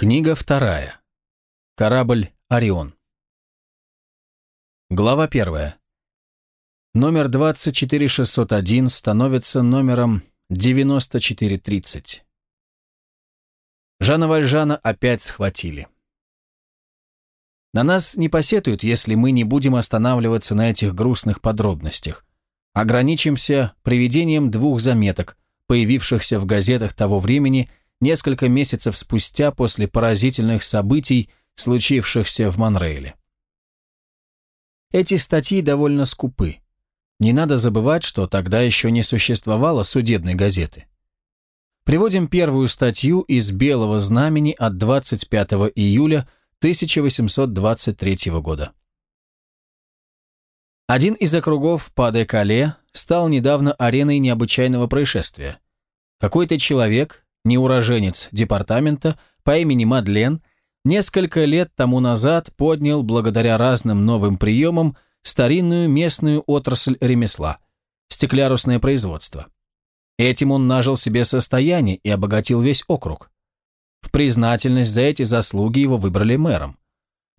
Книга вторая. Корабль «Орион». Глава первая. Номер 24601 становится номером 9430. Жана Вальжана опять схватили. На нас не посетуют, если мы не будем останавливаться на этих грустных подробностях. Ограничимся приведением двух заметок, появившихся в газетах того времени – несколько месяцев спустя после поразительных событий, случившихся в Монрейле. Эти статьи довольно скупы. Не надо забывать, что тогда еще не существовало судебной газеты. Приводим первую статью из «Белого знамени» от 25 июля 1823 года. Один из округов Паде-Кале стал недавно ареной необычайного происшествия. Какой-то человек, неуроженец департамента по имени Мадлен, несколько лет тому назад поднял, благодаря разным новым приемам, старинную местную отрасль ремесла – стеклярусное производство. Этим он нажил себе состояние и обогатил весь округ. В признательность за эти заслуги его выбрали мэром.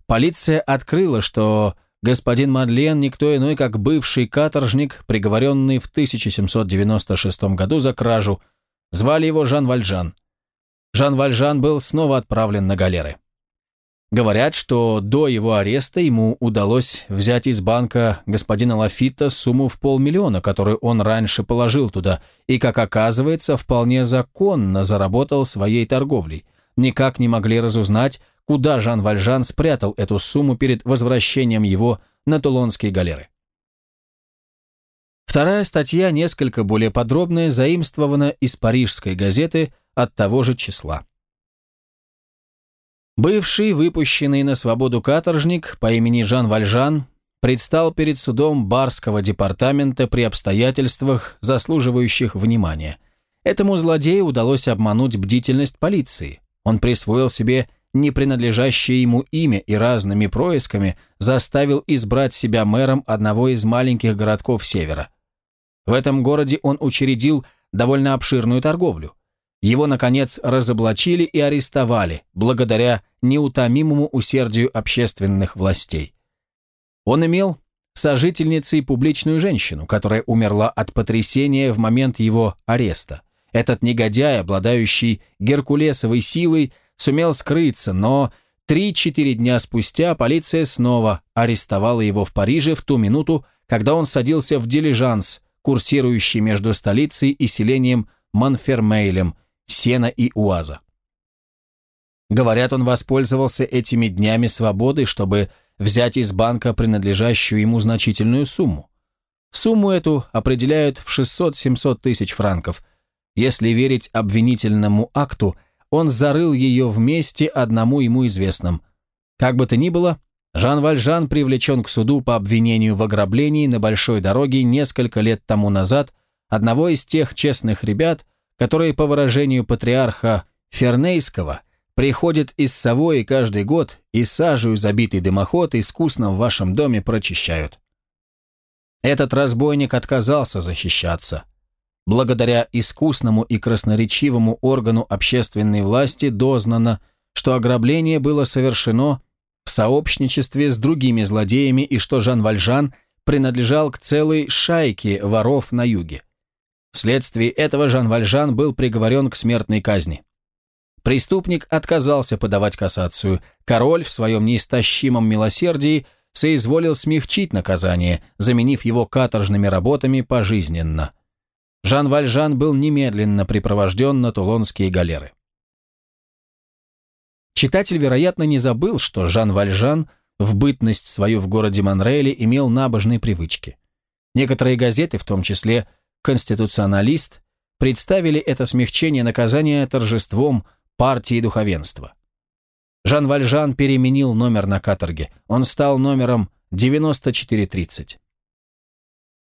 Полиция открыла, что господин Мадлен никто иной, как бывший каторжник, приговоренный в 1796 году за кражу – Звали его Жан Вальжан. Жан Вальжан был снова отправлен на галеры. Говорят, что до его ареста ему удалось взять из банка господина Лафита сумму в полмиллиона, которую он раньше положил туда, и, как оказывается, вполне законно заработал своей торговлей. Никак не могли разузнать, куда Жан Вальжан спрятал эту сумму перед возвращением его на Тулонские галеры. Вторая статья, несколько более подробная, заимствована из парижской газеты от того же числа. Бывший выпущенный на свободу каторжник по имени Жан Вальжан предстал перед судом Барского департамента при обстоятельствах, заслуживающих внимания. Этому злодею удалось обмануть бдительность полиции. Он присвоил себе непринадлежащее ему имя и разными происками заставил избрать себя мэром одного из маленьких городков севера. В этом городе он учредил довольно обширную торговлю. Его, наконец, разоблачили и арестовали, благодаря неутомимому усердию общественных властей. Он имел сожительницей публичную женщину, которая умерла от потрясения в момент его ареста. Этот негодяй, обладающий геркулесовой силой, сумел скрыться, но три-четыре дня спустя полиция снова арестовала его в Париже в ту минуту, когда он садился в дилижанс, курсирующий между столицей и селением Монфермейлем, Сена и Уаза. Говорят, он воспользовался этими днями свободы, чтобы взять из банка принадлежащую ему значительную сумму. Сумму эту определяют в 600-700 тысяч франков. Если верить обвинительному акту, он зарыл ее вместе одному ему известном. Как бы то ни было, Жан Вальжан привлечен к суду по обвинению в ограблении на большой дороге несколько лет тому назад одного из тех честных ребят, которые, по выражению патриарха Фернейского, приходят из Савои каждый год и сажею забитый дымоход искусно в вашем доме прочищают. Этот разбойник отказался защищаться. Благодаря искусному и красноречивому органу общественной власти дознано, что ограбление было совершено в сообщничестве с другими злодеями и что Жан Вальжан принадлежал к целой шайке воров на юге. Вследствие этого Жан Вальжан был приговорен к смертной казни. Преступник отказался подавать кассацию. Король в своем неистощимом милосердии соизволил смягчить наказание, заменив его каторжными работами пожизненно. Жан Вальжан был немедленно припровожден на Тулонские галеры. Читатель, вероятно, не забыл, что Жан Вальжан в бытность свою в городе Монрейле имел набожные привычки. Некоторые газеты, в том числе «Конституционалист», представили это смягчение наказания торжеством партии духовенства. Жан Вальжан переменил номер на каторге. Он стал номером 9430.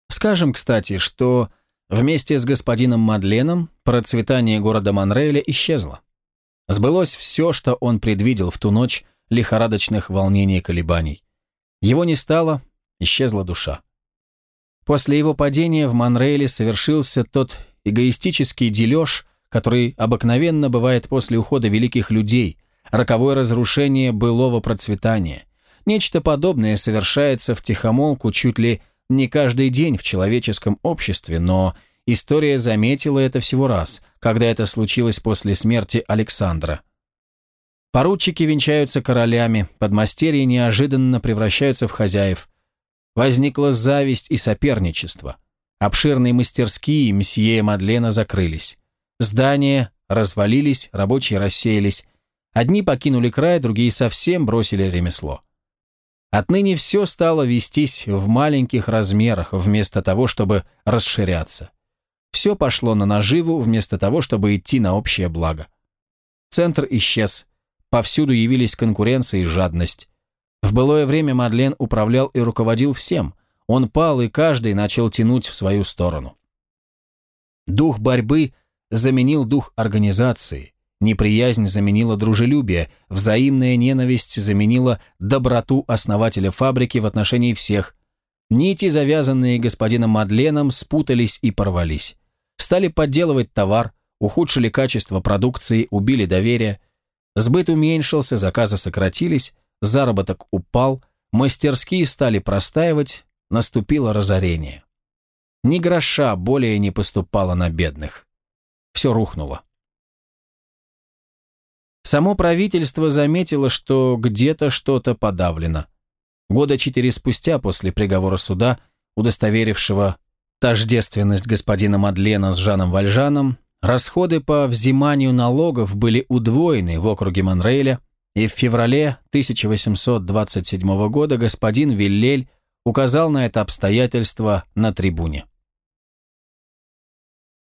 Скажем, кстати, что вместе с господином Мадленом процветание города Монрейля исчезло. Сбылось все, что он предвидел в ту ночь лихорадочных волнений и колебаний. Его не стало, исчезла душа. После его падения в Монрейле совершился тот эгоистический дележ, который обыкновенно бывает после ухода великих людей, роковое разрушение былого процветания. Нечто подобное совершается в тихомолку чуть ли не каждый день в человеческом обществе, но история заметила это всего раз, когда это случилось после смерти Александра. Поручики венчаются королями, подмастерья неожиданно превращаются в хозяев. Возникла зависть и соперничество. Обширные мастерские месье Мадлена закрылись. Здания развалились, рабочие рассеялись. Одни покинули край, другие совсем бросили ремесло. Отныне все стало вестись в маленьких размерах, вместо того, чтобы расширяться. Все пошло на наживу, вместо того, чтобы идти на общее благо. Центр исчез. Повсюду явились конкуренция и жадность. В былое время Мадлен управлял и руководил всем. Он пал, и каждый начал тянуть в свою сторону. Дух борьбы заменил дух организации. Неприязнь заменила дружелюбие, взаимная ненависть заменила доброту основателя фабрики в отношении всех. Нити, завязанные господином Мадленом, спутались и порвались. Стали подделывать товар, ухудшили качество продукции, убили доверие. Сбыт уменьшился, заказы сократились, заработок упал, мастерские стали простаивать, наступило разорение. Ни гроша более не поступало на бедных. Все рухнуло. Само правительство заметило, что где-то что-то подавлено. Года четыре спустя после приговора суда, удостоверившего тождественность господина Мадлена с Жаном Вальжаном, расходы по взиманию налогов были удвоены в округе Монрейля, и в феврале 1827 года господин Виллель указал на это обстоятельство на трибуне.